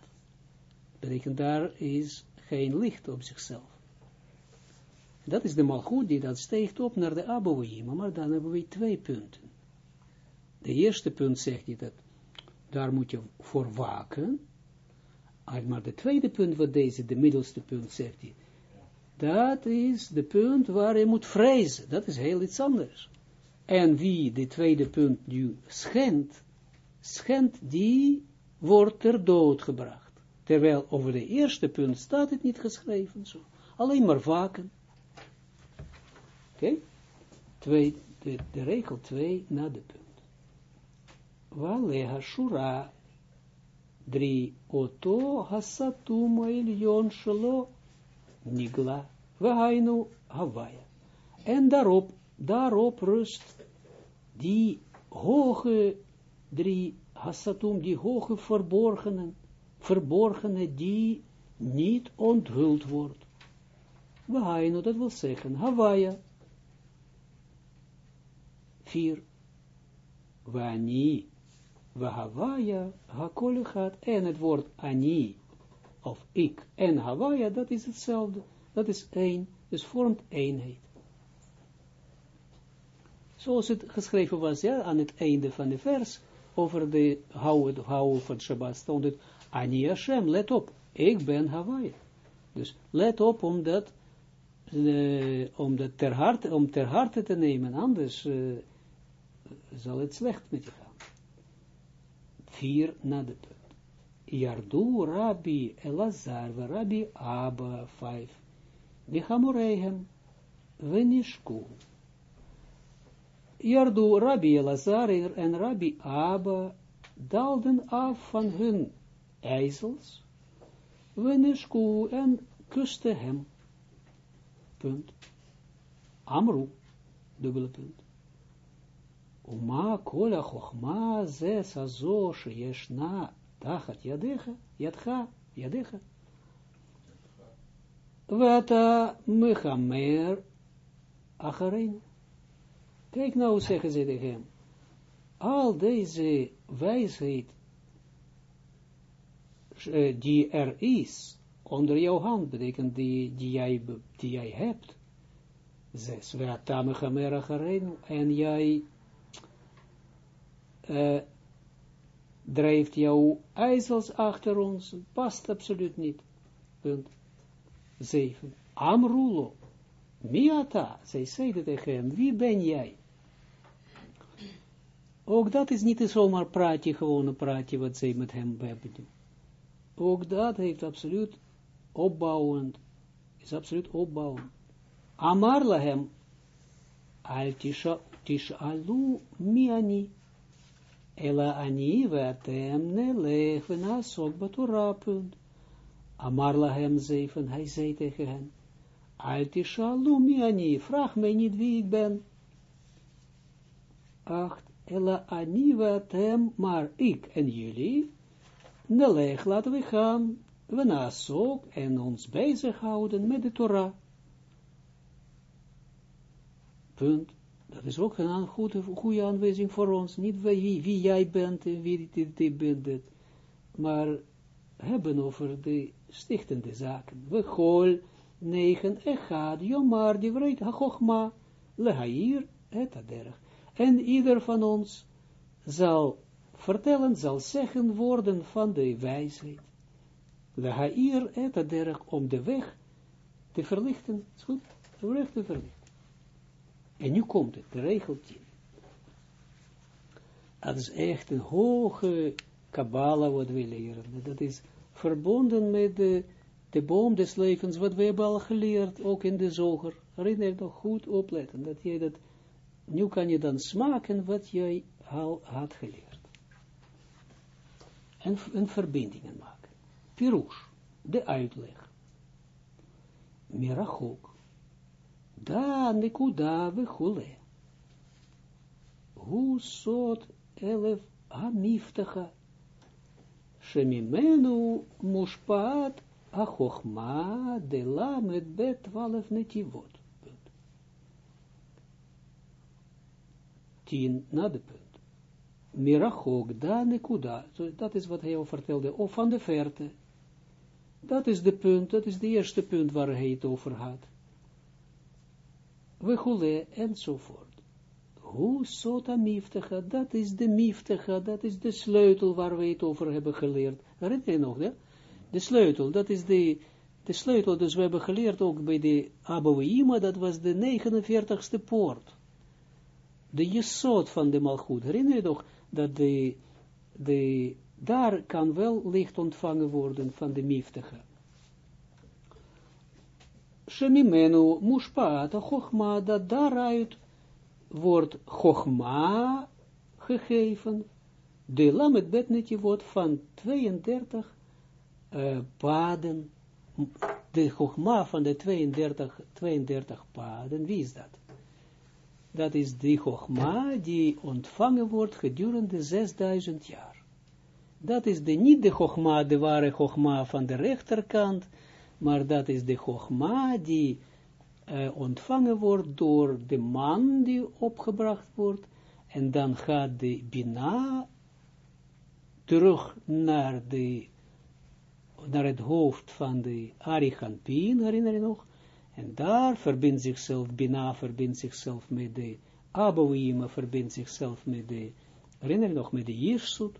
Dat betekent daar is geen licht op zichzelf. Dat is de malgoed die dat steekt op naar de Abouhima, maar dan hebben we twee punten. De eerste punt zegt hij dat, daar moet je voor waken, maar de tweede punt wat deze, de middelste punt zegt hij, dat is de punt waar je moet vrezen, dat is heel iets anders. En wie de tweede punt nu schendt, schendt die wordt ter dood gebracht. Terwijl over de eerste punt staat het niet geschreven, zo. alleen maar waken. Oké? Okay? De, de, regel 2 na de punt. Waleha shura 3. Oto hasatum elyon shelo nigla. Vahainu Hawaii. En daarop, daarop rust die hoge drie hasatum, die hoge verborgenen, verborgene die niet onthuld wordt. Vahainu, dat wil zeggen, Hawaii 4. Wani, Wahawaya, Hakol gaat, en het woord Ani, of ik, en Hawaia, dat is hetzelfde, dat is één, dus vormt eenheid. Zoals het geschreven was, ja, aan het einde van de vers, over de houden, houden van Shabbat, stond het, Ani Hashem, let op, ik ben Hawaii. Dus let op, omdat, uh, om, dat ter harte, om ter harte te nemen, anders uh, zal het slecht met je gaan. Vier na de punt. Yardu Rabbi Elazar Rabbi Abba vijf. Vichamoreihem venishku. Yardu Rabbi Elazar en Rabbi Abba daalden af van hun ijzels, venishku en kuste hem. Punt. Amru, dubbele punt. Uma kola chochma ze sazo sheyeshna tachat yadecha, yadcha, yadecha. Wata mechamer acharein. Kijk nou, zeggen ze tegen hem. Al deze wijsheid die er is, onder jouw hand, betekent die, die, jij, die jij hebt. Zes, wata mechamer acharein. En jij uh, drijft jouw ijzels achter ons, past absoluut niet. Punt 7. Amrulo, miata, zij zeiden tegen hem, wie ben jij? Ook dat is niet zomaar praatje, gewoon een praatje wat zij met hem hebben. Ook dat heeft absoluut opbouwend, is absoluut opbouwend. Amar lahem, al tishalu miani, Ela ani ve'atem nelech v'nasok batura, punt. Amar lahem zeven, hij zei tegen hen, Altishalu mi ani, vraag mij niet wie ik ben. Acht, Ela ani ve'atem, maar ik en jullie, nelech laten we gaan, v'nasok en ons bezighouden met de Torah. Punt. Dat is ook een goede, goede aanwijzing voor ons. Niet wie, wie jij bent en wie dit bent. Maar hebben over de stichtende zaken. We gol 9, echad, jomar, divreit, ha-chochma, lehair, et aderg. En ieder van ons zal vertellen, zal zeggen woorden van de wijsheid. Lehair, et aderg, om de weg te verlichten. Is goed? De weg te verlichten. En nu komt het, de regel 10. Dat is echt een hoge Kabbalah wat we leren. Dat is verbonden met de, de boom des levens, wat we hebben al geleerd, ook in de zoger. Herinner je nog goed opletten, dat jij dat, nu kan je dan smaken wat jij al had geleerd. En, en verbindingen maken. Pirush, de uitleg. Mirachok. Da nekuda vechule. Hoe soort elef amiftacha Shemimenu mushpaat achochma de twaalf netivot. Tien na de punt. Mirachok da nekuda. Dat is wat hij al vertelde. Of van de verte. Dat is de punt, dat is de eerste punt waar hij het over had. We gule enzovoort. Hoe sota miftecha, dat is de miftecha, dat is de sleutel waar we het over hebben geleerd. Herinner je nog, ja? De sleutel, dat is de, de sleutel, dus we hebben geleerd ook bij de Abouima, dat was de 49ste poort. De jesot van de malgoed. Herinner je nog, dat de, de, daar kan wel licht ontvangen worden van de miftecha. Shemimenu mushpaat, chokma, dat daaruit wordt Chogma gegeven, de Lamet Betnetje wordt van 32 uh, paden, de Chogma van de 32, 32 paden, wie is dat? Dat is die Chogma die ontvangen wordt gedurende 6000 jaar. Dat is de, niet de Chogma, de ware Chogma van de rechterkant, maar dat is de Chogma die uh, ontvangen wordt door de man die opgebracht wordt, en dan gaat de Bina terug naar, de, naar het hoofd van de Arichampin, herinner je nog? En daar verbindt zichzelf, Bina verbindt zichzelf met de Abouima, verbindt zichzelf met de, herinner je nog, met de Jirsut,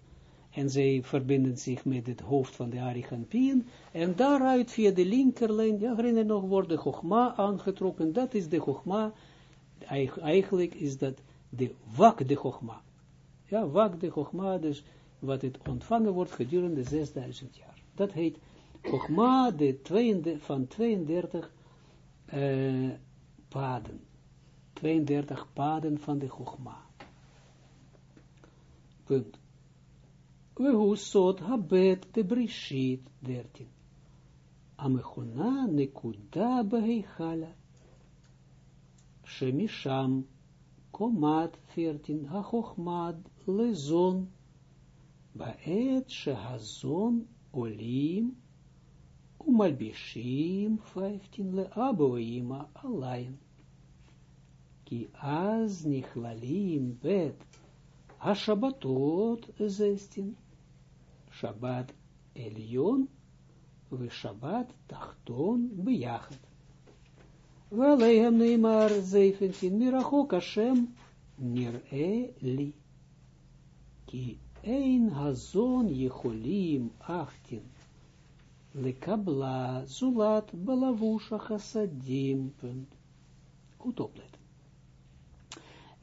en zij verbinden zich met het hoofd van de Arichampien, en daaruit via de linkerlijn, ja, herinner nog, wordt de Chogma aangetrokken, dat is de Chogma, eigenlijk is dat de wak de Chogma. Ja, wak de Chogma, dus wat het ontvangen wordt gedurende 6000 jaar. Dat heet Chogma de 32, van 32 uh, paden. 32 paden van de Chogma. Punt. Wehu sot habet de brishit 13. Amechona nekuda beheichala. Shemisham komat 14. Hachochmad lezon. Baet shehazon olim. Umalbishim 15. Leaboima alain. Ki az nichlalim bet. Hashabatot 16. Shabbat Elion, we Shabbat Tachton Bejachet. Walehem Neymar 17, Mirachok Hashem Nir'e Li. Ki Ein Hazon Yecholim 18. Lekabla Zulat Balavusha Chassadim. Goed opletten.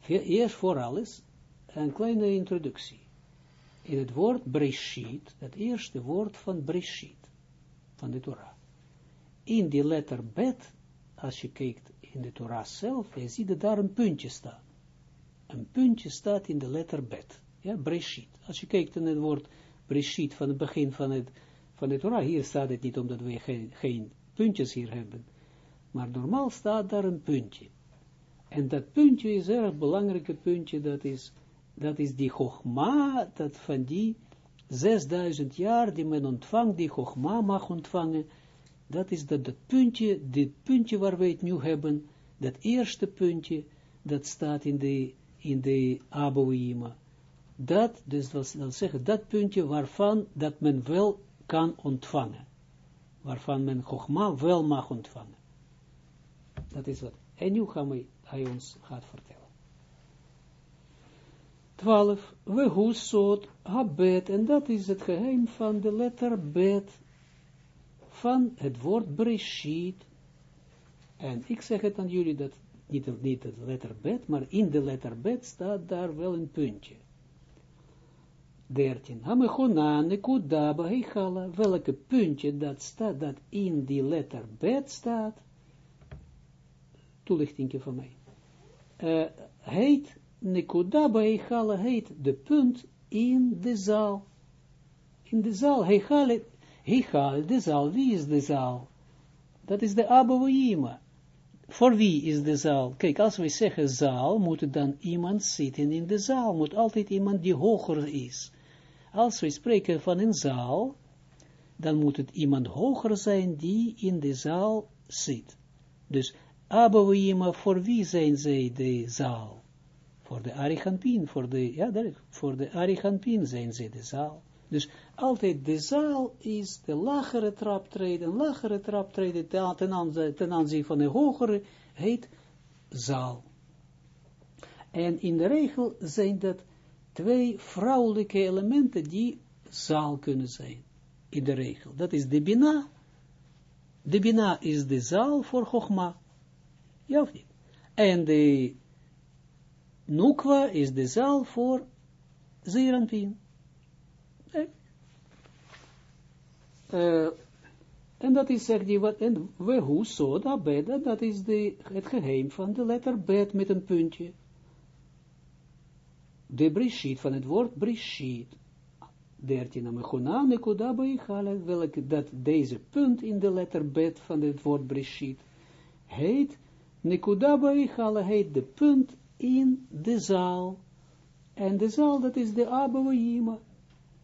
Eerst voor alles een kleine introductie in het woord Breshit, dat eerste woord van Breshit, van de Torah. In die letter Bet, als je kijkt in de Torah zelf, je ziet dat daar een puntje staat. Een puntje staat in de letter Bet, ja, Breshit. Als je kijkt in het woord Breshit van het begin van, het, van de Torah, hier staat het niet omdat we geen, puntjes hier hebben, maar normaal staat daar een puntje. En dat puntje is erg belangrijke puntje, dat is dat is die Chogma, dat van die 6000 jaar die men ontvangt, die Chogma mag ontvangen, dat is dat, puntje, dit puntje waar we het nu hebben, dat eerste puntje, dat staat in de, in de Abouima. Dat, dus dat wil zeggen, dat puntje waarvan, dat men wel kan ontvangen. Waarvan men Chogma wel mag ontvangen. Dat is wat. En nu gaan we, hij ons gaat vertellen. 12. We hoesot habet, en dat is het geheim van de letter bet, van het woord breshit. En ik zeg het aan jullie, dat niet, niet de letter bet, maar in de letter bet staat daar wel een puntje. 13. Hamechona nekuda bahichala, welke puntje dat staat, dat in die letter bet staat, toelichting van mij, uh, heet Nekuda Baichala heet de punt in de zaal. In de zaal, Heichal, de zaal, wie is de zaal? Dat is de Abouima. Voor wie is de zaal? Kijk, als we zeggen zaal, moet dan iemand zitten in de zaal. Moet altijd iemand die hoger is. Als we spreken van een zaal, dan moet het iemand hoger zijn die in de zaal zit. Dus Abouima, voor wie zijn zij de zaal? Voor de Arichampin, voor de, ja, voor de zijn ze de zaal. Dus altijd de zaal is de lagere traptreden, lagere traptreden ten, aanzien, ten aanzien van de hogere heet zaal. En in de regel zijn dat twee vrouwelijke elementen die zaal kunnen zijn. In de regel. Dat is de Bina. De Bina is de zaal voor Chogma. Ja of niet? En de Nukwa is de zaal voor Zeranpien. Uh, en dat is, zegt hij, wat, en we hoe zo, dat bed, dat is de, het geheim van de letter bed met een puntje. De brishit, van het woord brishit. 13, Amechona, Nekuda, Baichala, welke dat deze punt in de letter bed van het woord brishit heet, Nekuda, Baichala, heet de punt in de zaal. En de zaal, dat is de Abouima.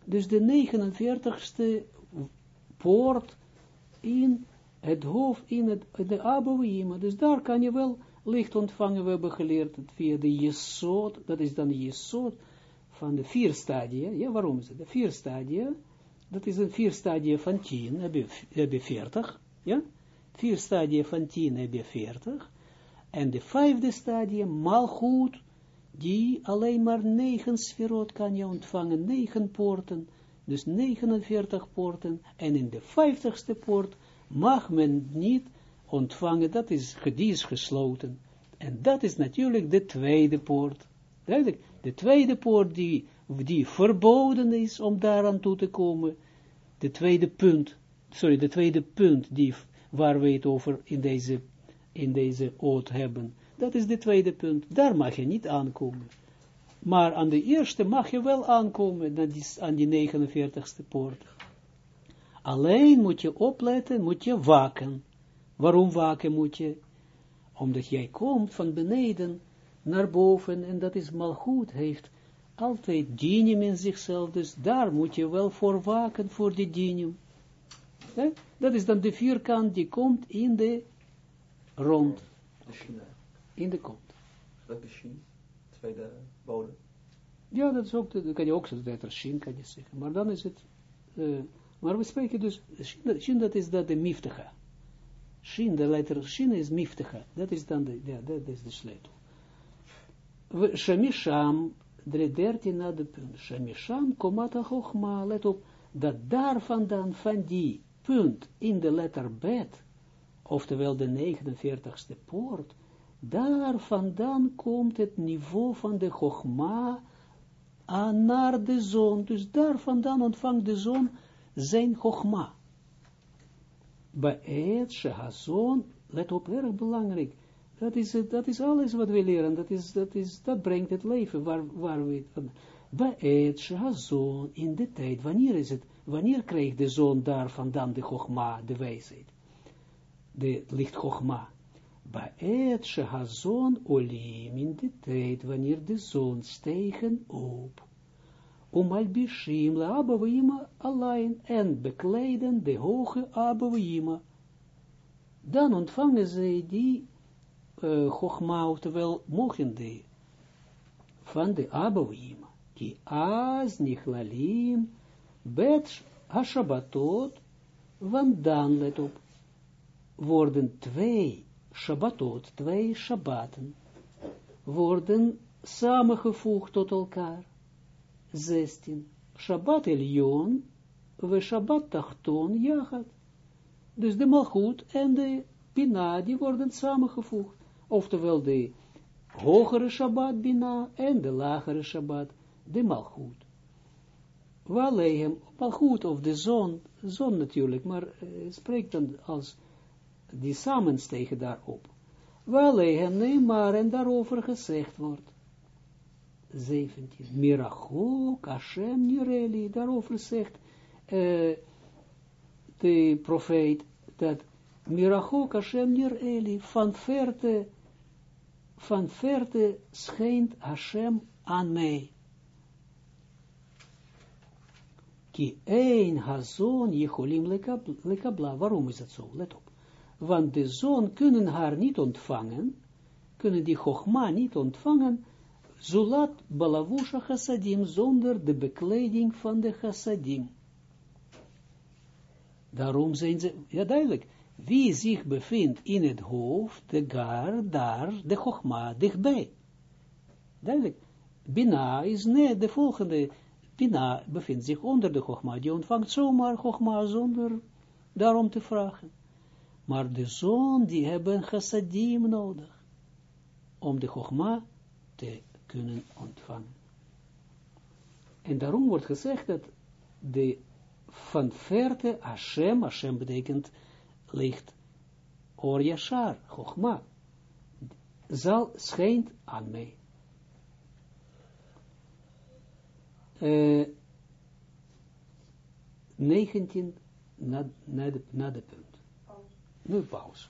Dus de 49ste poort in het hoofd, in het, de. Dus daar kan je wel licht ontvangen. We hebben geleerd het via de Jesod. Dat is dan de Jesod van de vier stadia. Ja, waarom is het? De vier stadia. Dat is een vier stadia van tien. Heb heb je veertig. Ja? Vier stadia van tien heb je veertig. En de vijfde stadium, malgoed, die alleen maar negen sferot kan je ontvangen, negen poorten, dus 49 poorten, en in de vijftigste poort mag men niet ontvangen, dat is, die is gesloten. En dat is natuurlijk de tweede poort. Duidelijk, de tweede poort die, die verboden is om daaraan toe te komen, de tweede punt, sorry, de tweede punt die, waar we het over in deze in deze oot hebben. Dat is de tweede punt. Daar mag je niet aankomen. Maar aan de eerste mag je wel aankomen, dat aan die 49ste poort. Alleen moet je opletten, moet je waken. Waarom waken moet je? Omdat jij komt van beneden naar boven, en dat is mal goed, heeft altijd dinium in zichzelf, dus daar moet je wel voor waken, voor die dinium. Dat is dan de vierkant die komt in de rond in de kont. Dat is Shin, tweede bodem. Ja, dat is ook, dat kan je ook zeggen, dat er Shin kan je zeggen. Maar dan is het, uh, maar we spreken dus, Shin, dat is dat de miftige. Shin, de letter Shin is miftige. Dat is dan de, ja, dat is de sleutel. Shamisham, de dertien na de punt. Shamisham, komata hochma, let op, dat daar vandaan, van die punt in de letter bet, oftewel de 49ste poort, daar vandaan komt het niveau van de Chogma aan naar de zon. Dus daar vandaan ontvangt de zon zijn Chogma. Bij het Shehazon, let op, erg belangrijk, dat is, dat is alles wat we leren, dat, is, dat, is, dat brengt het leven waar, waar we bij het Shehazon, in de tijd, wanneer is het, wanneer krijgt de zon daar vandaan de Chogma, de wijsheid? De licht Chogma. Baet shehazon olim in de tijd wanneer de zon stegen op. Om albishim la abavima alleen en bekleden de hoge abavima. Dan ontvangen zij die uh, Chogma, oftewel mochende, van de abavima. Die az nichlalim bet ha-Shabbatot, want dan, let op, worden twee Shabbatot, twee Shabbaten, worden samengevoegd tot elkaar. 16. Shabbat Elion, we Shabbat Tachton, Jachat. Dus de Malchut en de Bina, die worden samengevoegd. Oftewel de hogere Shabbat Bina en de lagere Shabbat, de Malchut. Walehem, Malchut of de zon, zon natuurlijk, maar uh, spreekt dan als die samenstegen daarop. Walehem, nee, maar en daarover gezegd wordt. 17. Mirachok, Hashem, Nireli, daarover zegt uh, de profeet dat Mirachok, Hashem, Nireli, van verte, van verte schijnt Hashem aan mij. Ki een hazon jecholim lekabla. Waarom is dat zo? Let op. Want de zoon kunnen haar niet ontvangen, kunnen die chogma niet ontvangen, Zulat balavusha chassadim, zonder de bekleding van de chassadim. Daarom zijn ze, ja duidelijk, wie zich bevindt in het hoofd, de gar, daar, de chogma, dichtbij. Duidelijk, Bina is net de volgende, Bina bevindt zich onder de chogma, die ontvangt zomaar chogma zonder daarom te vragen. Maar de zoon, die hebben chassadim nodig, om de chogma te kunnen ontvangen. En daarom wordt gezegd dat de van verte Hashem, Hashem betekent licht, Or Yashar, Chochma, zal schijnt aan mij. Uh, 19 na, na de punt. Nu pauze.